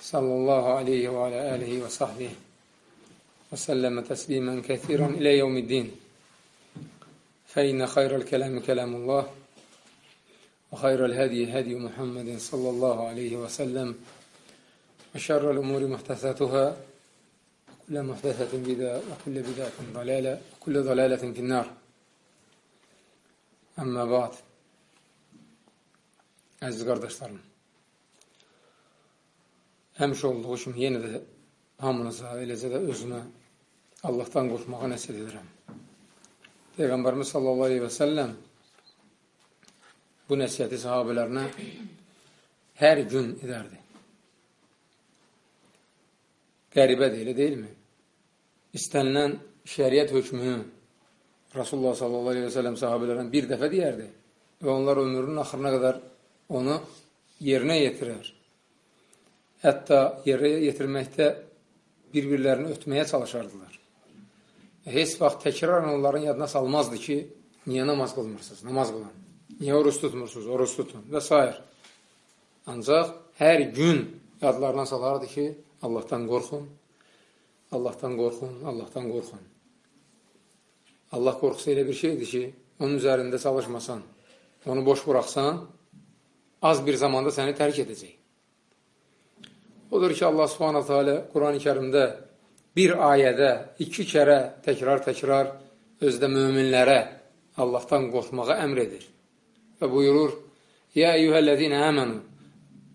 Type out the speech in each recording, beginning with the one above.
صلى الله عليه وعلى آله وصحبه وسلم تسليما كثيرا إلى يوم الدين. فإن خير الكلام كلام الله وخير الهدي هدي محمد صلى الله عليه وسلم وشر الأمور محدثاتها وكل محدثة بدعة وكل بدعة ضلالة وكل ضلالة في النار. أما بعد Əziz qardaşlarım, həmişə olduğu kimi yenə də hamınıza, eləcə də özümə Allahdan qorxmağa nəsib edirəm. Peyğəmbərimiz sallallahu aleyhi və səlləm bu nəsiyyəti sahabələrinə hər gün edərdi. Qəribədir, elə deyilmi? İstənilən şəriət hökmünü Rasulullah sallallahu aleyhi və səlləm sahabələrinə bir dəfə deyərdi və onlar ömrünün axırına qədər onu yerinə yetirər. Hətta yerinə yetirməkdə bir-birlərini ötməyə çalışardılar. Heç vaxt təkrarən onların yadına salmazdı ki, niyə namaz qılmırsınız, namaz qılın. Niyə oruç tutmursunuz, oruç tutun və s. Ancaq hər gün yadlarına salardı ki, Allahdan qorxun, Allahdan qorxun, Allahdan qorxun. Allah qorxusu elə bir şeydir ki, onun üzərində çalışmasan, onu boş buraxsan, az bir zamanda səni tərk edəcək. Odur ki, Allah subhanətə alə Quran-ı kərimdə bir ayədə iki kərə təkrar-təkrar özdə möminlərə Allahdan qorxmağa əmr edir. Və buyurur, Yə eyyuhəl-ləzinə əmənu,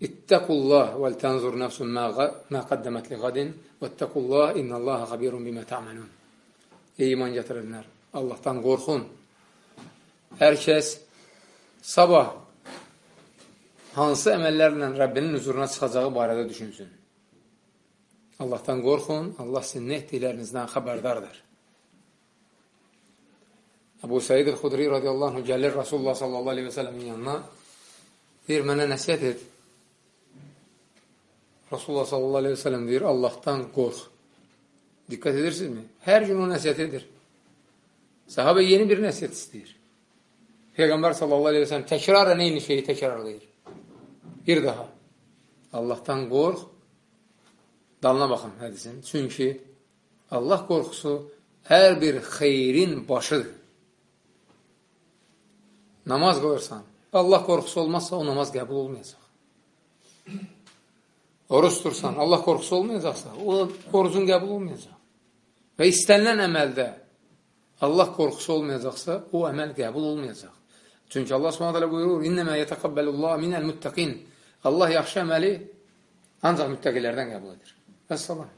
ittəqullah vəl tənzur nəfsun mə qəddəmət li qadin və ittəqullah innəllaha xabirun bimə tə'məlun. Ey iman gətirənlər, Allahdan qorxun. Hər kəs sabah hansı əməllərlə Rəbbinin huzuruna çıxacağı barədə düşünsün. Allahdan qorxun, Allah sizin nə etdiklərinizdən xəbərdardır. Əbu Səid el-Xudri radiyallahu anh gəlir Rasulullah sallallahu aleyhi və sələmin yanına deyir, mənə nəsiyyət et. Rasulullah sallallahu aleyhi və sələm deyir, Allahdan qorx. Diqqət edirsinizmi? Hər gün o nəsiyyət edir. Səhabə yeni bir nəsiyyət istəyir. Peyğəmbər sallallahu aleyhi və sələm təkrarən eyni şeyi təkrarlayır. Bir daha. Allahdan qorx. Dalına baxın hədisin. Çünki Allah qorxusu hər bir xeyrin başıdır. Namaz qoyursan, Allah qorxusu olmazsa o namaz qəbul olmayacaq. Oruç tutursan, Allah qorxusu olmayacaqsa, o orucun qəbul olmayacaq. Və istənilən əməldə Allah qorxusu olmayacaqsa, o əməl qəbul olmayacaq. Çünki Allah Subhanahu buyurur: "İnnema yetaqabbelullah minel muttaqin." Allah yaxşı əməli ancaq müttəqilərdən qəbul edir. Vəssalam.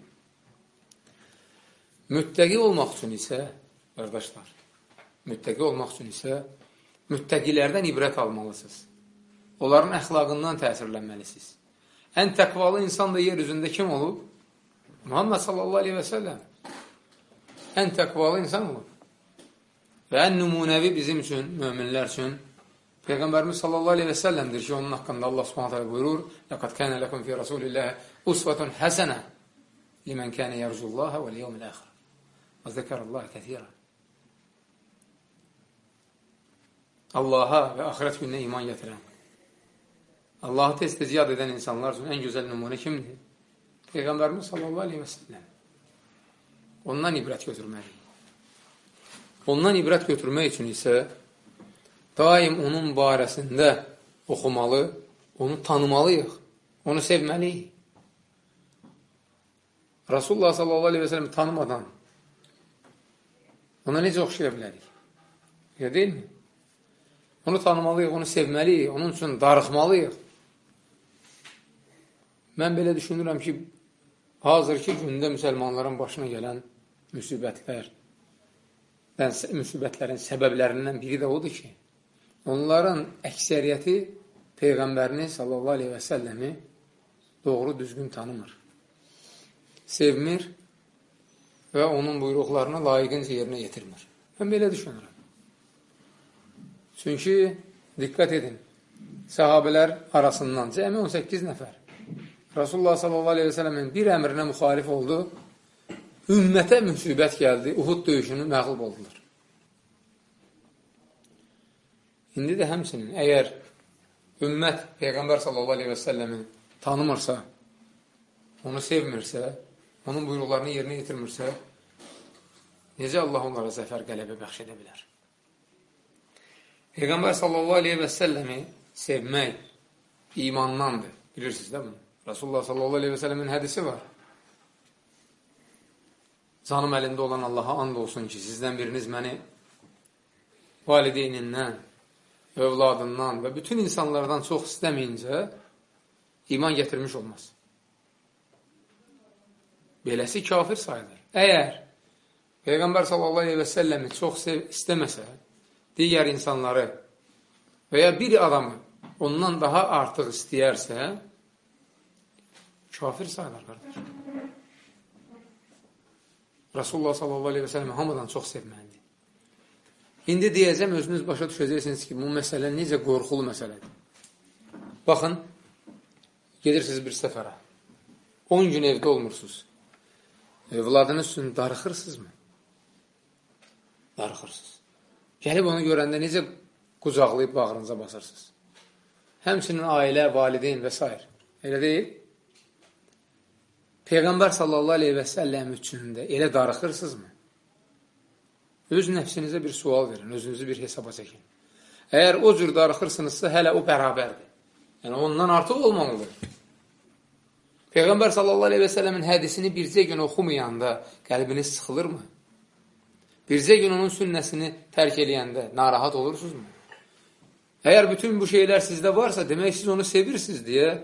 Müttəqi olmaq üçün isə, qardaşlar, müttəqi olmaq üçün isə müttəqilərdən ibrət almalısınız. Onların əxlaqından təsirlənməlisiniz. Ən təqvalı insan da yer üzündə kim olub? Muhammed sallallahu aleyhi və səlləm. Ən təqvalı insan olub. Və ən nümunəvi bizim üçün, möminlər üçün Peyğəmbərimiz sallallahu aleyhi və səlləmdir ki, onun haqqında Allah subhanət hələ buyurur, Ləqad kənə ləkum fi Rasulillah usvatun həsənə limən kənə yərcullaha və liyevmil əxir. Və zəkərəllahi kəthirə. Allaha və axirət gününə iman gətirən, Allahı tez-tez yad edən insanlar üçün ən gözəl nümunə kimdir? Peyğəmbərimiz sallallahu aleyhi və səlləm. Ondan ibrət götürməliyik. Ondan ibrət götürmək üçün isə daim onun barəsində oxumalı, onu tanımalıyıq, onu sevməliyik. Rasulullah sallallahu aleyhi və sələm tanımadan ona necə oxşaya bilərik? Ya deyilmi? Onu tanımalıyıq, onu sevməliyik, onun üçün darıxmalıyıq. Mən belə düşünürəm ki, hazırki gündə müsəlmanların başına gələn müsibətlər, müsibətlərin səbəblərindən biri də odur ki, onların əksəriyyəti Peyğəmbərini sallallahu aleyhi və səlləmi doğru düzgün tanımır. sevmir və onun buyruqlarını layiqincə yerinə yetirmir. Mən belə düşünürəm. Çünki, diqqət edin, səhabələr arasından cəmi 18 nəfər Rasulullah s.a.v-in bir əmrinə müxalif oldu, ümmətə müsibət gəldi, Uhud döyüşünü məğlub oldular. İndi də həmsinin, əgər ümmət Peyğəmbər s.a.v-in tanımırsa, onu sevmirsə, onun buyruqlarını yerinə yetirmirsə, necə Allah onlara zəfər qələbə bəxş edə bilər? Peyğəmbər sallallahu aleyhi və səlləmi sevmək imandandır. Bilirsiniz də bunu? Rasulullah sallallahu aleyhi və səlləmin hədisi var. Canım əlində olan Allaha and olsun ki, sizdən biriniz məni valideynindən, övladından və bütün insanlardan çox istəməyincə iman gətirmiş olmaz. Beləsi kafir sayılır. Əgər Peyğəmbər sallallahu aleyhi və səlləmi çox istəməsə, digər insanları və ya bir adamı ondan daha artıq istəyərsə, kafir sayılır, qardaş. Rasulullah sallallahu aleyhi və səlləm hamıdan çox sevməlidir. İndi deyəcəm, özünüz başa düşəcəksiniz ki, bu məsələ necə qorxulu məsələdir. Baxın, gedirsiniz bir səfərə. 10 gün evdə olmursunuz. Övladınız üçün darıxırsınızmı? Darıxırsınız. Gəlib onu görəndə necə qucaqlayıb bağrınıza basırsınız? Həmsinin ailə, valideyn və s. Elə deyil? Peyğəmbər sallallahu aleyhi və səlləm üçün də elə darıxırsınızmı? Öz nəfsinizə bir sual verin, özünüzü bir hesaba çəkin. Əgər o cür darıxırsınızsa, hələ o bərabərdir. Yəni, ondan artıq olmamalıdır. Peyğəmbər sallallahu aleyhi və sələmin hədisini bircə gün oxumayanda qəlbiniz sıxılırmı? Bircə gün onun sünnəsini tərk eləyəndə narahat olursunuzmu? Əgər bütün bu şeylər sizdə varsa, demək siz onu sevirsiniz deyə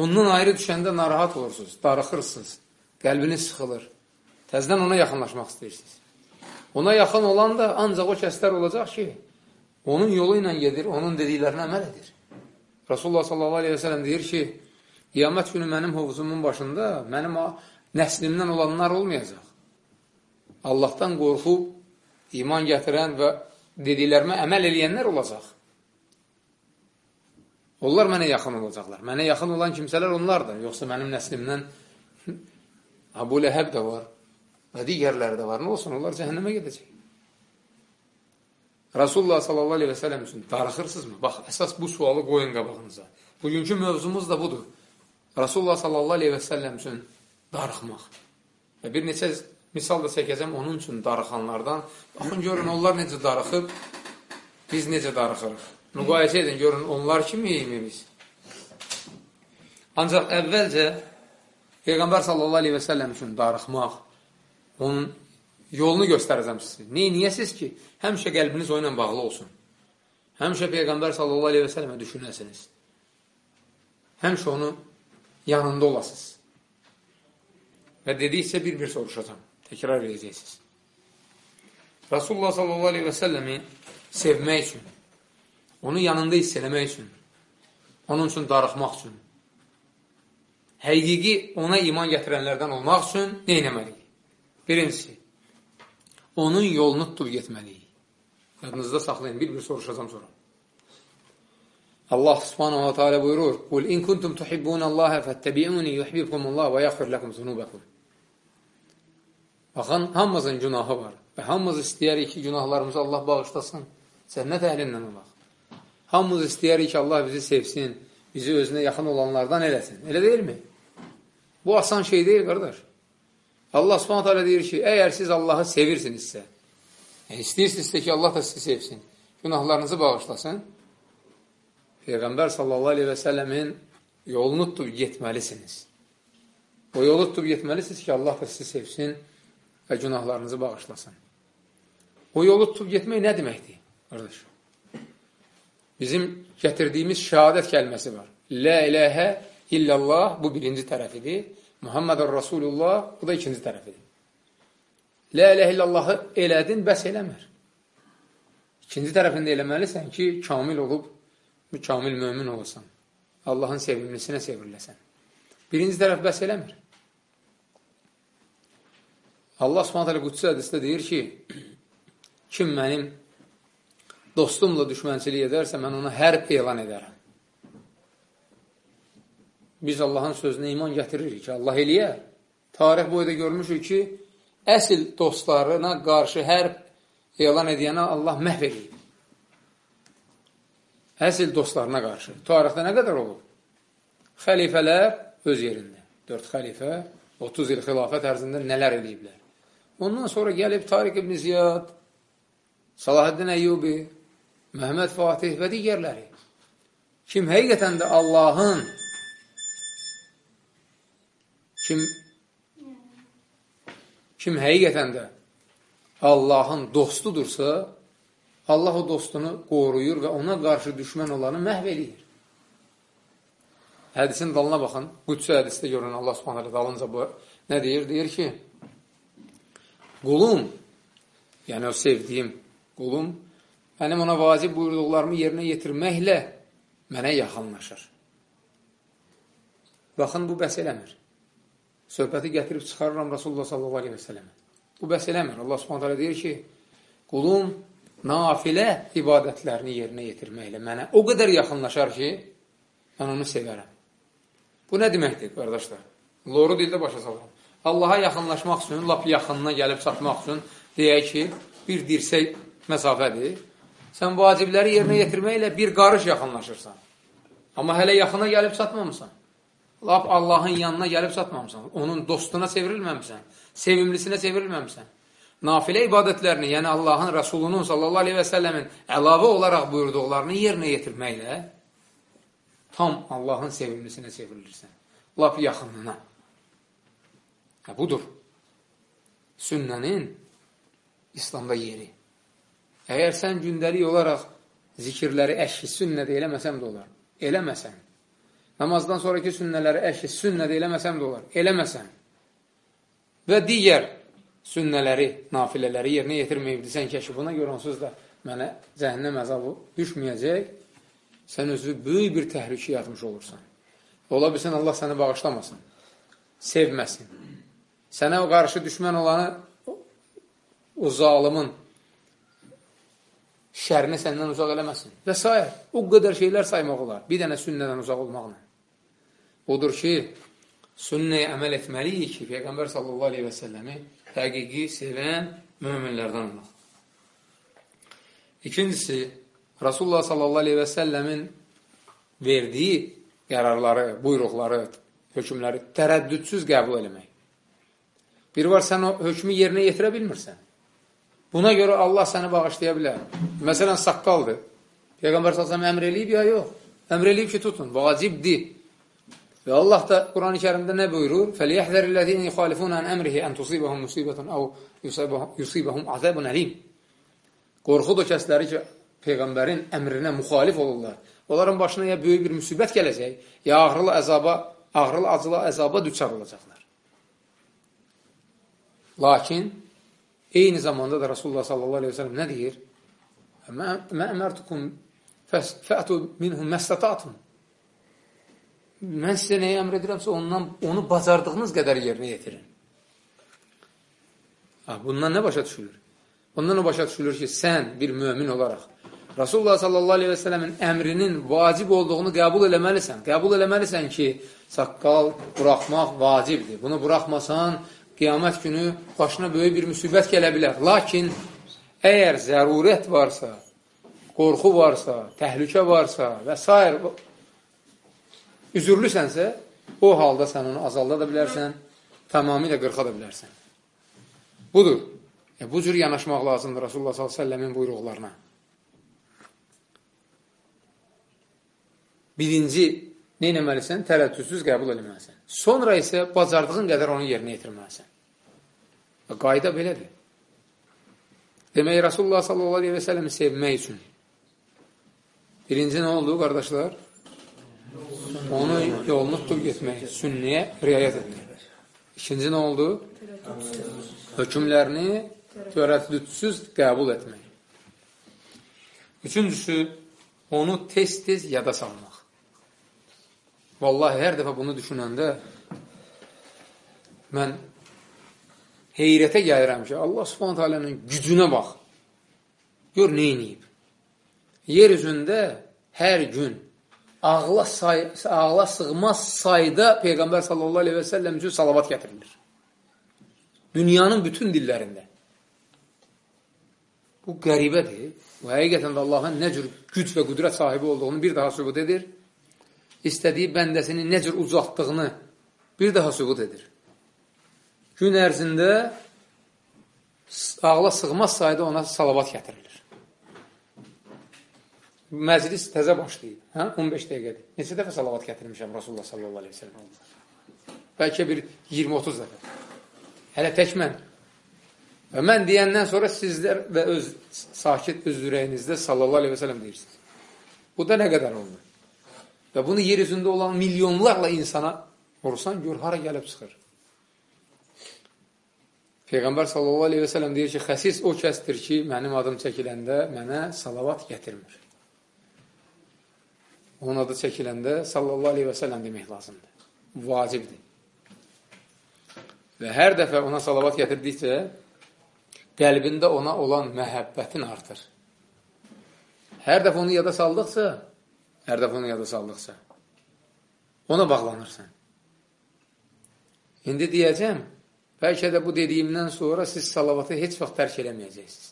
ondan ayrı düşəndə narahat olursunuz, darıxırsınız, qəlbiniz sıxılır. Təzdən ona yaxınlaşmaq istəyirsiniz. Ona yaxın olan da ancaq o kəslər olacaq ki, onun yolu ilə gedir, onun dediklərinə əməl edir. Rasulullah sallallahu aleyhi və sələm deyir ki, Qiyamət günü mənim hovuzumun başında mənim nəslimdən olanlar olmayacaq. Allahdan qorxub, iman gətirən və dediklərimə əməl eləyənlər olacaq. Onlar mənə yaxın olacaqlar. Mənə yaxın olan kimsələr onlardır. Yoxsa mənim nəslimdən Abu Ləhəb də var və digərləri də var. Nə olsun, onlar cəhənnəmə gedəcək. Rasulullah sallallahu aleyhi və sələm üçün darıxırsınızmı? Bax, əsas bu sualı qoyun qabağınıza. Bugünkü mövzumuz da budur. Rasulullah sallallahu aleyhi və səlləm üçün darıxmaq. Və bir neçə misal da çəkəcəm onun üçün darıxanlardan. Baxın, görün, onlar necə darıxıb, biz necə darıxırıq. Müqayisə edin, görün, onlar kimiyimi biz? Ancaq əvvəlcə Peyğəmbər sallallahu aleyhi və səlləm üçün darıxmaq, onun yolunu göstərəcəm sizə. Neyiniyəsiz ki, həmişə qəlbiniz o ilə bağlı olsun. Həmişə Peyğəmbər sallallahu aleyhi və səlləmə düşünəsiniz. Həmişə onu yanında olasınız. Və dediksə bir-bir soruşacam. Təkrar edəcəksiniz. Rasulullah sallallahu aleyhi və səlləmi sevmək üçün, onu yanında hiss eləmək üçün, onun üçün darıxmaq üçün, həqiqi ona iman gətirənlərdən olmaq üçün nə eləməliyik? Birincisi, onun yolunu tutub getməliyik. Yadınızda saxlayın, bir-bir soruşacam sonra. Allah subhanahu wa ta'ala buyurur, Qul in kuntum tuhibbunallaha fattabi'uni yuhibbukumullah və yaxfir lakum zunubakum. Baxın, hamımızın günahı var və hamımız istəyərik ki, günahlarımızı Allah bağışlasın, cənnət əhlindən olaq. Hamımız istəyərik ki, Allah bizi sevsin, bizi özünə yaxın olanlardan eləsin. Elə deyilmi? Bu asan şey deyil, qardaş. Allah subhanət hələ deyir ki, əgər siz Allahı sevirsinizsə, yəni istəyirsinizsə ki, Allah da sizi sevsin, günahlarınızı bağışlasın, Peyğəmbər sallallahu aleyhi və səlləmin yolunu tutub getməlisiniz. O yolu tutub getməlisiniz ki, Allah da sizi sevsin və günahlarınızı bağışlasın. O yolu tutub getmək nə deməkdir, qardaş? Bizim gətirdiyimiz şəhadət kəlməsi var. Lə iləhə illallah, bu birinci tərəfidir. Muhammedur Rasulullah, bu da ikinci tərəfidir. Lə iləhə illallahı elədin, bəs eləmir. İkinci tərəfində eləməlisən ki, kamil olub mükamil mömin olasan, Allahın sevimlisinə sevriləsən. Birinci tərəf bəs eləmir. Allah subhanət hələ qudsi hədisdə deyir ki, kim mənim dostumla düşmənçilik edərsə, mən ona hərb elan edərəm. Biz Allahın sözünə iman gətiririk ki, Allah eləyə. Tarix boyda görmüşük ki, əsl dostlarına qarşı hərb elan ediyənə Allah məhv edib. Əsl dostlarına qarşı. Tarixdə nə qədər olub? Xəlifələr öz yerində. Dörd xəlifə 30 il xilafət ərzində nələr eləyiblər. Ondan sonra gəlib Tariq ibn Ziyad, Salahaddin Əyyubi, Məhəmməd Fatih və digərləri. Kim həqiqətən də Allahın kim kim həqiqətən də Allahın dostudursa, Allah o dostunu qoruyur və ona qarşı düşmən olanı məhv edir. Hədisin dalına baxın. Qüdsə hədisdə görün Allah subhanələ dalınca bu nə deyir? Deyir ki, qulum, yəni o sevdiyim qulum, mənim ona vacib buyurduqlarımı yerinə yetirməklə mənə yaxınlaşır. Baxın, bu bəs eləmir. Söhbəti gətirib çıxarıram Rasulullah sallallahu aleyhi və sələmə. Bu bəs eləmir. Allah subhanətələ deyir ki, qulum nafilə ibadətlərini yerinə yetirməklə mənə o qədər yaxınlaşar ki, mən onu sevərəm. Bu nə deməkdir, qardaşlar? Loru dildə başa salın. Allaha yaxınlaşmaq üçün, lap yaxınına gəlib çatmaq üçün deyək ki, bir dirsək məsafədir. Sən vacibləri yerinə yetirməklə bir qarış yaxınlaşırsan. Amma hələ yaxına gəlib çatmamısan. Lap Allahın yanına gəlib çatmamısan. Onun dostuna çevrilməmsən. Sevimlisinə çevrilməmsən. Nafilə ibadətlərini, yəni Allahın Rəsulunun sallallahu aleyhi və səlləmin əlavə olaraq buyurduqlarını yerinə yetirməklə tam Allahın sevimlisinə çevrilirsən. Lap yaxınına. Hə, budur. Sünnənin İslamda yeri. Əgər sən gündəlik olaraq zikirləri əşki sünnədə eləməsəm də olar. Eləməsən. Namazdan sonraki sünnələri əşki sünnədə eləməsəm də olar. Eləməsən. Və digər sünnələri, nafilələri yerinə yetirməyibdirsən ki, buna görə onsuz da mənə cəhənnəm əzabı düşməyəcək sən özü böyük bir təhlükə yatmış olursan. Ola bilsin, Allah səni bağışlamasın, sevməsin. Sənə qarşı düşmən olanı, o zalımın şərini səndən uzaq eləməsin. Və s. O qədər şeylər saymaq olar. Bir dənə sünnədən uzaq olmaqla. Odur ki, sünnəyə əməl etməliyik ki, Peyğəmbər sallallahu aleyhi və səlləmi həqiqi sevən müminlərdən olmaq. İkincisi, Rasulullah sallallahu aleyhi və səlləmin verdiyi qərarları, buyruqları, hökmləri tərəddüdsüz qəbul eləmək. Bir var, sən o hökmü yerinə yetirə bilmirsən. Buna görə Allah səni bağışlaya bilər. Məsələn, saqqaldır. Peyğəmbər s.ə.v əmr eləyib ya yox? Əmr eləyib ki, tutun, vacibdir. Və Allah da Quran-ı kərimdə nə buyurur? فَلْيَحْذَرِ الَّذِينَ يُخَالِفُونَ عَنْ أَمْرِهِ أَنْ تُصِيبَهُمْ مُصِيبَةٌ أَوْ يُصِيبَهُمْ عَذَابٌ أَلِيمٌ Qorxud o kəsləri ki, Peyğəmbərin əmrinə müxalif olurlar. Onların başına ya böyük bir müsibət gələcək, ya ağrılı əzaba, ağrılı acılı əzaba düçar olacaqlar. Lakin eyni zamanda da Rasulullah sallallahu aleyhi ve sellem nə deyir? Mə əmərtukum fətu minhum məstətatun. Mən sizə nəyə əmr edirəmsə, ondan, onu bacardığınız qədər yerinə yetirin. Bundan nə başa düşülür? Bundan o başa düşülür ki, sən bir mümin olaraq Rasulullah sallallahu aleyhi və sələmin əmrinin vacib olduğunu qəbul eləməlisən. Qəbul eləməlisən ki, saqqal buraxmaq vacibdir. Bunu buraxmasan, qiyamət günü başına böyük bir müsibət gələ bilər. Lakin, əgər zərurət varsa, qorxu varsa, təhlükə varsa və s. üzürlüsənsə, o halda sən onu azalda da bilərsən, tamamilə qırxa da bilərsən. Budur. E, bu cür yanaşmaq lazımdır Rasulullah s.ə.v-in buyruqlarına. Birinci, nə eləməlisən? Tərəddüdsüz qəbul eləməlisən. Sonra isə bacardığın qədər onu yerinə yetirməlisən. Qayda belədir. Demək, Rasulullah səlləmi sevmək üçün birinci nə oldu, qardaşlar? Onu yolunu tutub getmək, sünniyə riayət etmək. İkinci nə oldu? Hökümlərini tərəddüdsüz qəbul etmək. Üçüncüsü, onu tez-tez yada salmaq. Vallahi hər dəfə bunu düşünəndə mən heyrətə gəlirəm ki, Allah subhanət alənin gücünə bax. Gör, nə inəyib? Yer üzündə hər gün ağla, say ağla sığmaz sayda Peyğəmbər sallallahu aleyhi və səlləm üçün salavat gətirilir. Dünyanın bütün dillərində. Bu qəribədir. Bu həqiqətən də Allahın nə cür güc və qüdrət sahibi olduğunu bir daha sübut edir. İstədiyi bəndəsini nə cür uzatdığını bir daha sübut edir. Gün ərzində ağla sığmaz sayda ona salavat gətirilir. Məclis təzə başlayıb. Hə? 15 dəqiqədir. Neçə dəfə salavat gətirmişəm Rasulullah sallallahu aleyhi ve sellem? Bəlkə bir 20-30 dəfə. Hələ tək mən. Və mən deyəndən sonra sizlər və öz sakit öz ürəyinizdə sallallahu aleyhi və sələm deyirsiniz. Bu da nə qədər oldu? Və bunu yer üzündə olan milyonlarla insana vursan, gör, hara gəlib çıxır. Peyğəmbər sallallahu aleyhi və sələm deyir ki, xəsis o kəsdir ki, mənim adım çəkiləndə mənə salavat gətirmir. Onun adı çəkiləndə sallallahu aleyhi və sələm demək lazımdır. Vacibdir. Və hər dəfə ona salavat gətirdikcə, qəlbində ona olan məhəbbətin artır. Hər dəfə onu yada saldıqca, hər dəfə onu yada saldıqca, ona bağlanırsan. İndi deyəcəm, bəlkə də bu dediyimdən sonra siz salavatı heç vaxt tərk eləməyəcəksiniz.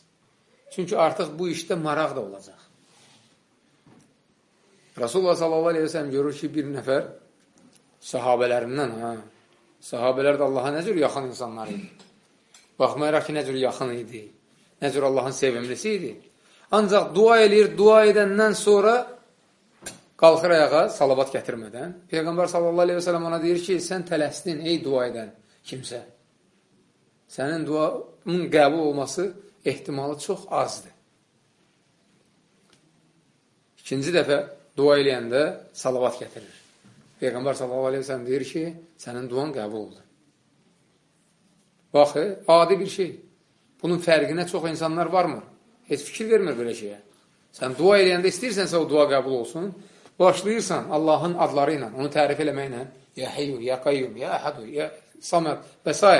Çünki artıq bu işdə maraq da olacaq. Rasulullah sallallahu aleyhi ve sellem görür ki, bir nəfər sahabələrindən, ha, sahabələr də Allaha nə cür yaxın insanlar idi. Baxmayaraq ki, nə cür yaxın idi, nə cür Allahın sevimlisi idi. Ancaq dua eləyir, dua edəndən sonra qalxır ayağa salavat gətirmədən. Peyğəmbər sallallahu aleyhi ve sellem ona deyir ki, sən tələsdin, ey dua edən kimsə. Sənin duanın qəbul olması ehtimalı çox azdır. İkinci dəfə dua eləyəndə salavat gətirir. Peyğəmbər sallallahu aleyhi ve sellem deyir ki, sənin duan qəbul oldu. Bax, adi bir şey. Bunun fərqinə çox insanlar varmı? Heç fikir vermir belə şeyə. Sən dua eləyəndə istəyirsənsə o dua qəbul olsun, başlayırsan Allahın adları ilə, onu tərif eləməklə, ya heyyu, ya qayyum, ya əhədu, ya saməd və s.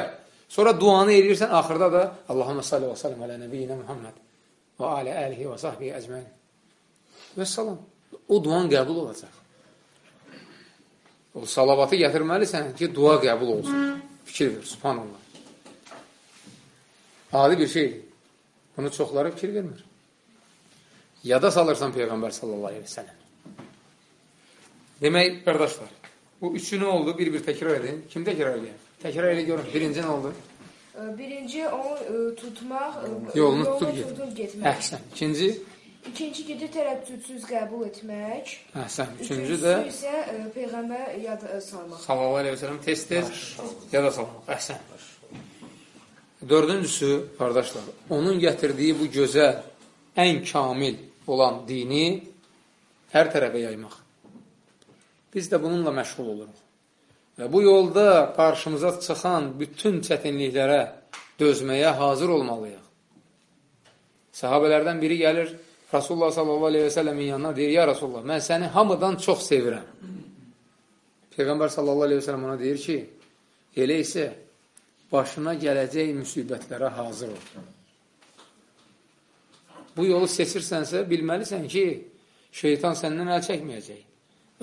Sonra duanı eləyirsən, axırda da Allahümə salli və sallim alə nəbiyyinə Muhammed və alə əlihi və sahbihi əcməyin. Və salam o duan qəbul olacaq. O salavatı gətirməlisən ki, dua qəbul olsun. Fikir ver, subhanallah. Adi bir şeydir. Bunu çoxları fikir vermir. Yada salırsan Peyğəmbər sallallahu aleyhi ve sellem. Demək, qardaşlar, bu üçü nə oldu? Bir-bir təkrar edin. Kim təkrar edir? Təkrar elə görün. Birinci nə oldu? Birinci onu e, tutmaq, e, yolunu tutub getmək. Əhsən. İkinci? İkinci gedi tərəddüdsüz qəbul etmək. Əhsən. Üçüncü də isə e, peyğəmbər yad ə, salmaq. Sallallahu əleyhi və səlləm tez-tez yada salmaq. Əhsən. Dördüncüsü, qardaşlar, onun gətirdiyi bu gözəl, ən kamil olan dini hər tərəfə yaymaq. Biz də bununla məşğul oluruq. Və bu yolda qarşımıza çıxan bütün çətinliklərə dözməyə hazır olmalıyıq. Sahabələrdən biri gəlir, Rasulullah sallallahu aleyhi və səlləmin yanına deyir, ya Rasulullah, mən səni hamıdan çox sevirəm. Peyğəmbər sallallahu aleyhi və səlləm ona deyir ki, elə isə başına gələcək müsibətlərə hazır ol. Bu yolu seçirsənsə, bilməlisən ki, şeytan səndən əl çəkməyəcək.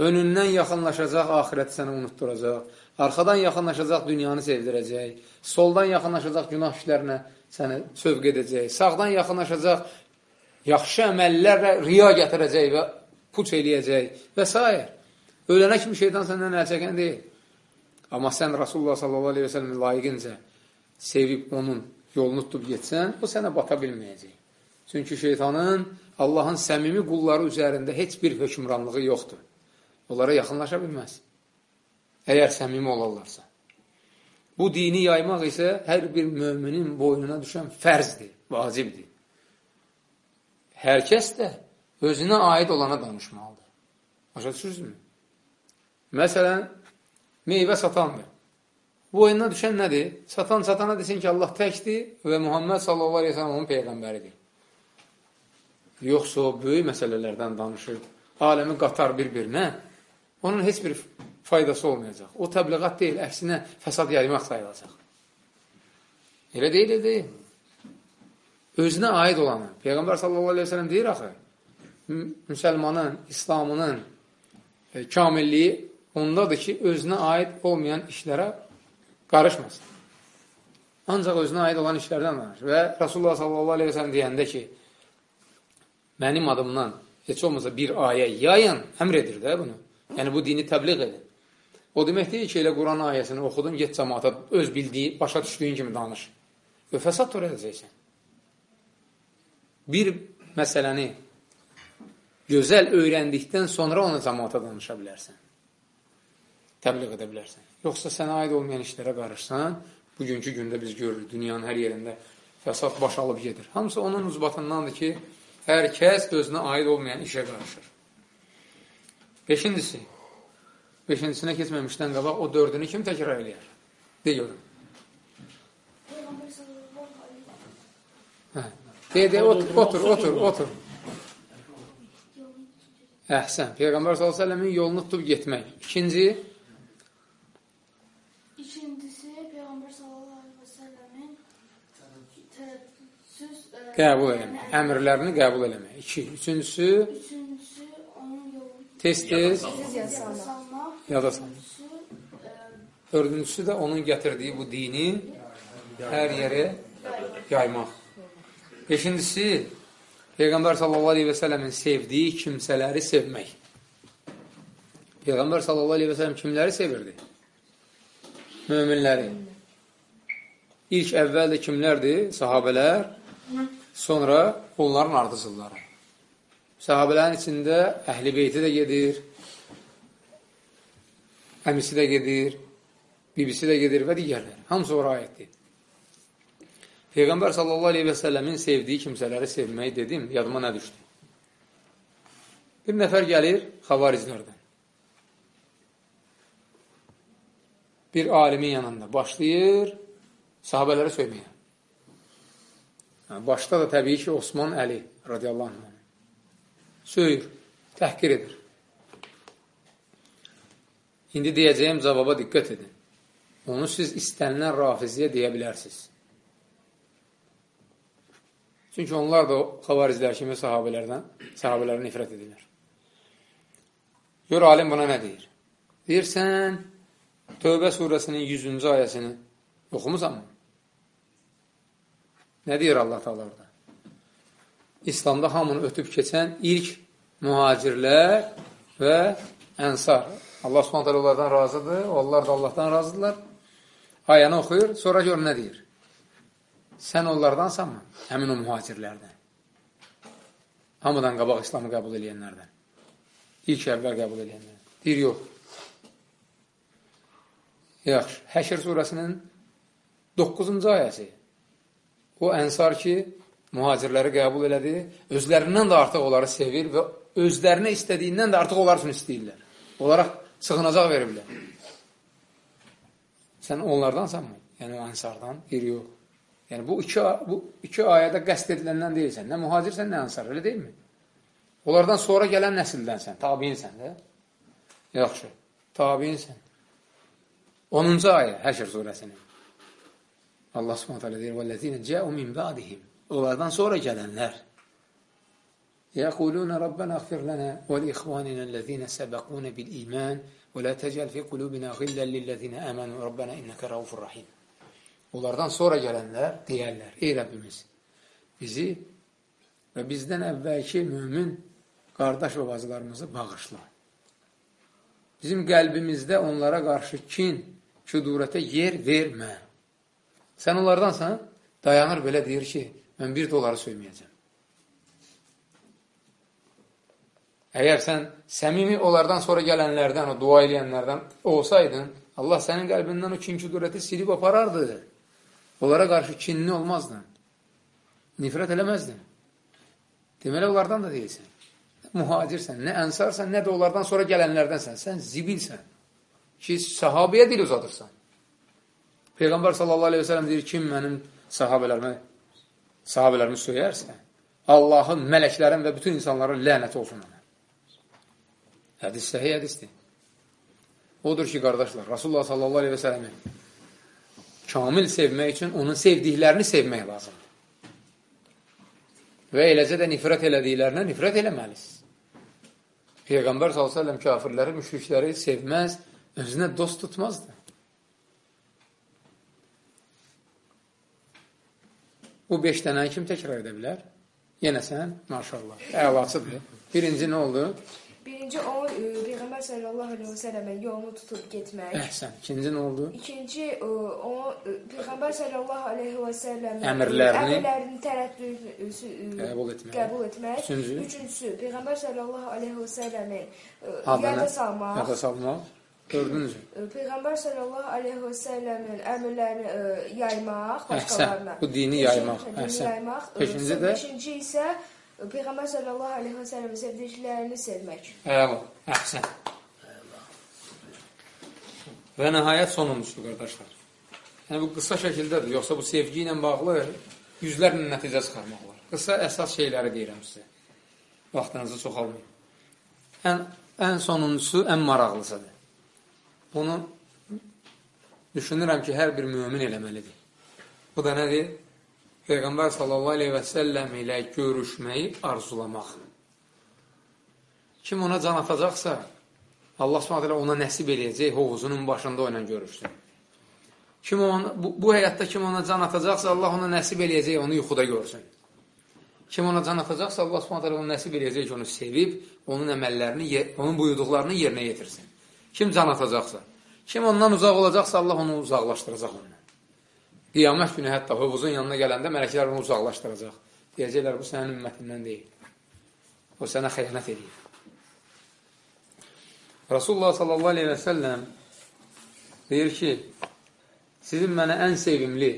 Önündən yaxınlaşacaq, ahirəti sənə unutturacaq. Arxadan yaxınlaşacaq, dünyanı sevdirəcək. Soldan yaxınlaşacaq, günah işlərinə səni sövq edəcək. Sağdan yaxınlaşacaq, yaxşı əməllərlə riya gətirəcək və puç eləyəcək və s. Ölənə kimi şeytan səndən əl çəkən deyil. Amma sən Rasulullah sallallahu aleyhi və səlləmin layiqincə sevib onun yolunu tutub getsən, o sənə bata bilməyəcək. Çünki şeytanın Allahın səmimi qulları üzərində heç bir hökmranlığı yoxdur. Onlara yaxınlaşa bilməz. Əgər səmimi olarlarsa. Bu dini yaymaq isə hər bir müminin boynuna düşən fərzdir, vacibdir hər kəs də özünə aid olana danışmalıdır. Başa düşürsünüzmü? Məsələn, meyvə satandır. Bu oyuna düşən nədir? Satan satana desin ki, Allah təkdir və Muhammed sallallahu aleyhi ve sellem onun peyğəmbəridir. Yoxsa o böyük məsələlərdən danışır, aləmi qatar bir-birinə, onun heç bir faydası olmayacaq. O təbliğat deyil, əksinə fəsad yaymaq sayılacaq. Elə deyil, elə deyil. Özünə aid olanı. Peyğəmbər sallallahu aleyhi ve sellem deyir axı, müsəlmanın, İslamının e, kamilliyi ondadır ki, özünə aid olmayan işlərə qarışmasın. Ancaq özünə aid olan işlərdən danışır. Və Rasulullah sallallahu aleyhi ve sellem deyəndə ki, mənim adımdan heç olmasa bir ayə yayın, əmr edir də bunu. Yəni, bu dini təbliğ edin. O demək deyil ki, elə Quran ayəsini oxudun, get cəmaata öz bildiyi, başa düşdüyün kimi danış. Və fəsad törədəcəksən. Bir məsələni gözəl öyrəndikdən sonra ona cəmaata danışa bilərsən. Təbliğ edə bilərsən. Yoxsa sənə aid olmayan işlərə qarışsan, bugünkü gündə biz görürük, dünyanın hər yerində fəsad baş alıb gedir. Hamısı onun uzbatındandır ki, hər kəs özünə aid olmayan işə qarışır. Beşincisi, beşincisinə keçməmişdən qabaq o dördünü kim təkrar eləyər? De görün. Hə. De, de, otur, otur, otur, otur. Əhsən, Peyğəmbər s.ə.v-in yolunu tutub getmək. İkinci, İkincisi, Peyğəmbər sallallahu aleyhi və səlləmin tərəddüdsüz ə, qəbul eləmək. Əmrlərini qəbul eləmək. İki. Üçüncüsü, Üçüncüsü, onun yolunu tez-tez yada salmaq. Ə, Dördüncüsü də onun gətirdiyi bu dini hər yerə yaymaq. Beşincisi, Peyğəmbər sallallahu aleyhi və sələmin sevdiyi kimsələri sevmək. Peyğəmbər sallallahu aleyhi və sələm kimləri sevirdi? Möminləri. İlk əvvəl də kimlərdir? Sahabələr, sonra onların ardıcılları. Sahabələrin içində əhl-i beyti də gedir, əmisi də gedir, bibisi də gedir və digərləri. Hamısı ora aiddir. Peyğəmbər sallallahu aleyhi və səlləmin sevdiyi kimsələri sevməyi dedim, yadıma nə düşdü? Bir nəfər gəlir xavariclərdən. Bir alimin yanında başlayır sahabələri söyməyə. Başda da təbii ki, Osman Əli radiyallahu anh. Söyür, təhqir edir. İndi deyəcəyim cavaba diqqət edin. Onu siz istənilən rafizliyə deyə bilərsiniz. Çünki onlar da xavariclər kimi sahabələrdən, sahabələrə nifrət edirlər. Gör, alim buna nə deyir? Deyir, sən Tövbə surəsinin 100-cü ayəsini oxumusan mı? Nə deyir Allah Taala orada? İslamda hamını ötüb keçən ilk mühacirlər və ənsar. Allah Subhanahu onlardan razıdır, onlar da Allahdan razıdırlar. Ayəni oxuyur, sonra gör nə deyir? Sən onlardansanmı? Həmin o mühacirlərdən. Hamıdan qabaq İslamı qəbul edənlərdən. İlk əvvəl qəbul edənlərdən. Deyir, yox. Yaxşı. Həşr surəsinin 9-cu ayəsi. O ənsar ki, mühacirləri qəbul elədi, özlərindən də artıq onları sevir və özlərinə istədiyindən də artıq onlar üçün istəyirlər. Onlara sığınacaq veriblər. Sən onlardansanmı? Yəni o ənsardan? Deyir, yox. Yəni bu iki, bu iki ayədə qəsd ediləndən deyilsən. Nə mühacirsən, nə ənsar, elə deyilmi? Onlardan sonra gələn nəsildənsən, tabiinsən də. Yaxşı, tabiinsən. 10-cu ayə Həşr surəsinin. Allah Subhanahu taala deyir: "Vellezine ca'u min ba'dihim." Onlardan sonra gələnlər يقولون ربنا اغفر لنا ولإخواننا الذين سبقونا بالإيمان ولا تجعل في قلوبنا غلا للذين آمنوا ربنا إنك رؤوف رحيم Onlardan sonra gələnlər deyərlər, ey Rəbbimiz, bizi və bizdən əvvəlki mümin qardaş və bacılarımızı bağışla. Bizim qəlbimizdə onlara qarşı kin, küdurətə yer vermə. Sən onlardansan, dayanır belə deyir ki, mən bir doları söyməyəcəm. Əgər sən səmimi onlardan sonra gələnlərdən, o dua eləyənlərdən olsaydın, Allah sənin qəlbindən o kin küdurəti silib aparardı. Onlara qarşı kinli olmazdın. Nifrət eləməzdin. Deməli, onlardan da deyilsən. Nə mühacirsən, nə ənsarsan, nə də onlardan sonra gələnlərdənsən. Sən zibilsən ki, sahabəyə dil uzadırsan. Peyğəmbər sallallahu aleyhi ve sellem deyir, kim mənim sahabələrimə, sahabələrimi söyərsə, Allahın, mələklərin və bütün insanların lənəti olsun ona. Hədis səhiyyə hədisdir. Odur ki, qardaşlar, Rasulullah sallallahu aleyhi və sələmin kamil sevmək üçün onun sevdiklərini sevmək lazımdır. Və eləcə də nifrət elədiklərinə nifrət eləməlisiniz. Peyğəmbər s.ə.v kafirləri, müşrikləri sevməz, özünə dost tutmazdı. Bu beş dənəni kim təkrar edə bilər? Yenə sən, maşallah, əlasıdır. Birinci nə oldu? Birinci o e, Peyğəmbər sallallahu əleyhi və səlləmin yolunu tutub getmək. Əhsən. İkinci nə oldu? İkinci e, o e, Peyğəmbər sallallahu əleyhi və səlləmin Əmrlərini- əmrlərinin tərəddüdünü Qəbul etmək. qəbul etmək. Üçüncü? Üçüncüsü Peyğəmbər sallallahu əleyhi və səlləmin yada salmaq. Yada salmaq. Dördüncü. Peyğəmbər sallallahu əleyhi və səlləmin əmrlərini yaymaq başqalarına. bu dini yaymaq, əhsən. Beşinci də- Beşinci isə Peyğəmbər sallallahu əleyhi və səlləmin sevdiklərini sevmək. Əla. Əhsən. Və nəhayət sonuncusu, qardaşlar. Yəni, bu qısa şəkildədir. Yoxsa bu sevgi ilə bağlı yüzlərlə nəticə çıxarmaq var. Qısa əsas şeyləri deyirəm sizə. Vaxtınızı çox almayın. Ən, ən sonuncusu, ən maraqlısıdır. Bunu düşünürəm ki, hər bir mümin eləməlidir. Bu da nədir? Peyğəmbər sallallahu aleyhi və səlləm ilə görüşməyi arzulamaq. Kim ona can atacaqsa, Allah s.ə.v ona nəsib eləyəcək, hovuzunun başında o ilə görüşsün. Kim ona, bu, bu həyatda kim ona can atacaqsa, Allah ona nəsib eləyəcək, onu yuxuda görsün. Kim ona can atacaqsa, Allah s.ə.v onu nəsib eləyəcək ki, onu sevib, onun əməllərini, onun buyurduqlarını yerinə yetirsin. Kim can atacaqsa, kim ondan uzaq olacaqsa, Allah onu uzaqlaşdıracaq ondan. Qiyamət günü hətta hovuzun yanına gələndə mələklər onu uzaqlaşdıracaq. Deyəcəklər, bu sənin ümmətindən deyil. O sənə xəyanət edir. Rasulullah sallallahu aleyhi və səlləm deyir ki, sizin mənə ən sevimli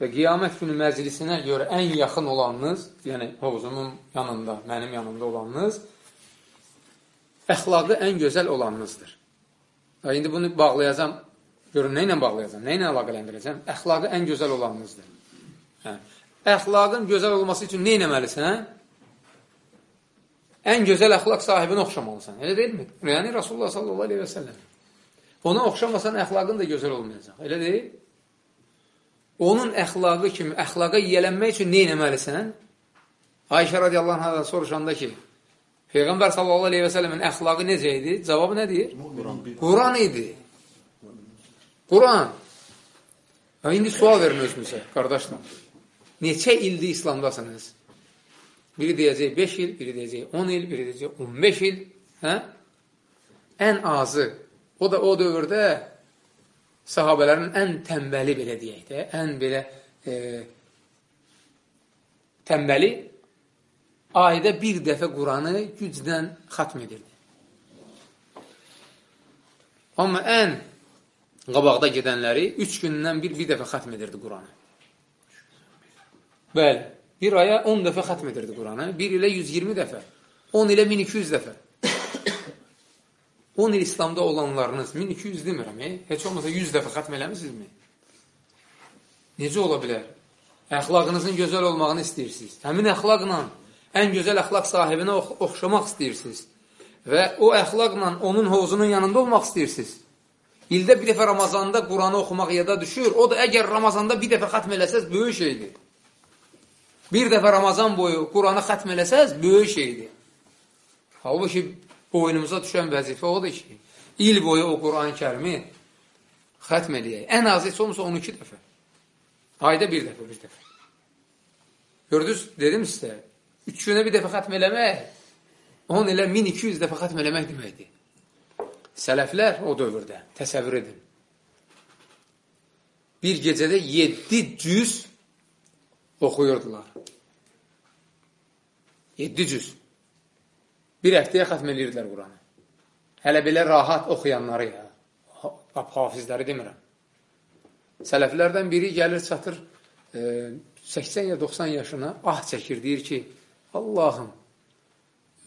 və qiyamət günü məclisinə görə ən yaxın olanınız, yəni hovuzumun yanında, mənim yanımda olanınız, əxlaqı ən gözəl olanınızdır. Və indi bunu bağlayacam, görün, nə ilə bağlayacam, nə ilə əlaqələndirəcəm? Əxlaqı ən gözəl olanınızdır. Hə. Əxlaqın gözəl olması üçün nə etməlisən? Ən gözəl əxlaq sahibinə oxşamalısan. Elə deyilmi? Yəni Rasulullah sallallahu aleyhi və səlləm. Ona oxşamasan əxlaqın da gözəl olmayacaq. Elə deyil? Onun əxlaqı kimi əxlaqa yiyələnmək üçün nə etməlisən? Ayşə radiyallahu anh'a soruşanda ki, Peyğəmbər sallallahu aleyhi və səlləmin əxlaqı necə idi? Cavabı nə deyir? Quran idi. Quran. Və indi sual verin özünüzə, qardaşlar. Neçə ildir İslamdasınız? Biri deyəcək 5 il, biri deyəcək 10 il, biri deyəcək 15 il. Hə? Ən azı, o da o dövrdə sahabələrin ən tənbəli belə deyək də, ən belə e, tənbəli ayda bir dəfə Quranı gücdən xatm edirdi. Amma ən qabaqda gedənləri üç gündən bir, bir dəfə xatm edirdi Quranı. Bəli, bir aya 10 dəfə xatm edirdi Quranı, bir ilə 120 dəfə, 10 ilə 1200 dəfə. 10 il İslamda olanlarınız, 1200 demirəm, e? heç olmasa 100 dəfə xatm eləmisinizmi? Necə ola bilər? Əxlaqınızın gözəl olmağını istəyirsiniz. Həmin əxlaqla ən gözəl əxlaq sahibinə ox oxşamaq istəyirsiniz. Və o əxlaqla onun hovuzunun yanında olmaq istəyirsiniz. İldə bir dəfə Ramazanda Quranı oxumaq yada düşür. O da əgər Ramazanda bir dəfə xatm eləsəz, böyük şeydir. Bir dəfə Ramazan boyu Quranı xatm eləsəz, böyük şeydir. Halbuki boynumuza düşən vəzifə odur ki, il boyu o Quran-ı kərimi xətm eləyək. Ən az heç olmasa 12 dəfə. Ayda bir dəfə, bir dəfə. Gördünüz, dedim sizə, üç günə bir dəfə xətm eləmək, 10 ilə 1200 dəfə xətm eləmək deməkdir. Sələflər o dövrdə, təsəvvür edin. Bir gecədə 7 cüz oxuyurdular. 7 cüz. Bir həftəyə xətm edirdilər Quranı. Hələ belə rahat oxuyanları ya. Hafizləri demirəm. Sələflərdən biri gəlir, çatır e, 80 ya 90 yaşına, ah çəkir, deyir ki, Allahım,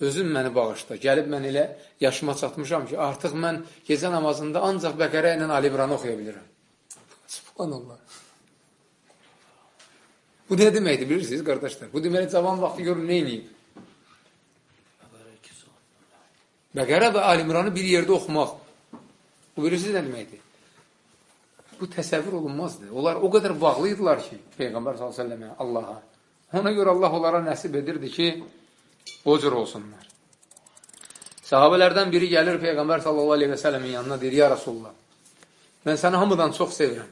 özün məni bağışla. Gəlib mən elə yaşıma çatmışam ki, artıq mən gecə namazında ancaq Bəqərə ilə Ali İmranı oxuya bilirəm. Subhanallah. Bu nə deməkdir, bilirsiniz, qardaşlar? Bu deməli, cavan vaxtı görün, nə eləyib? Bəqərə və Ali İmranı bir yerdə oxumaq. Bu bilirsiniz nə deməkdir? bu təsəvvür olunmazdı. Onlar o qədər bağlıydılar ki, Peyğəmbər s.ə.və Allaha. Ona görə Allah onlara nəsib edirdi ki, o cür olsunlar. Sahabələrdən biri gəlir Peyğəmbər s.ə.v-in yanına deyir, ya Rasulullah, mən səni hamıdan çox sevirəm.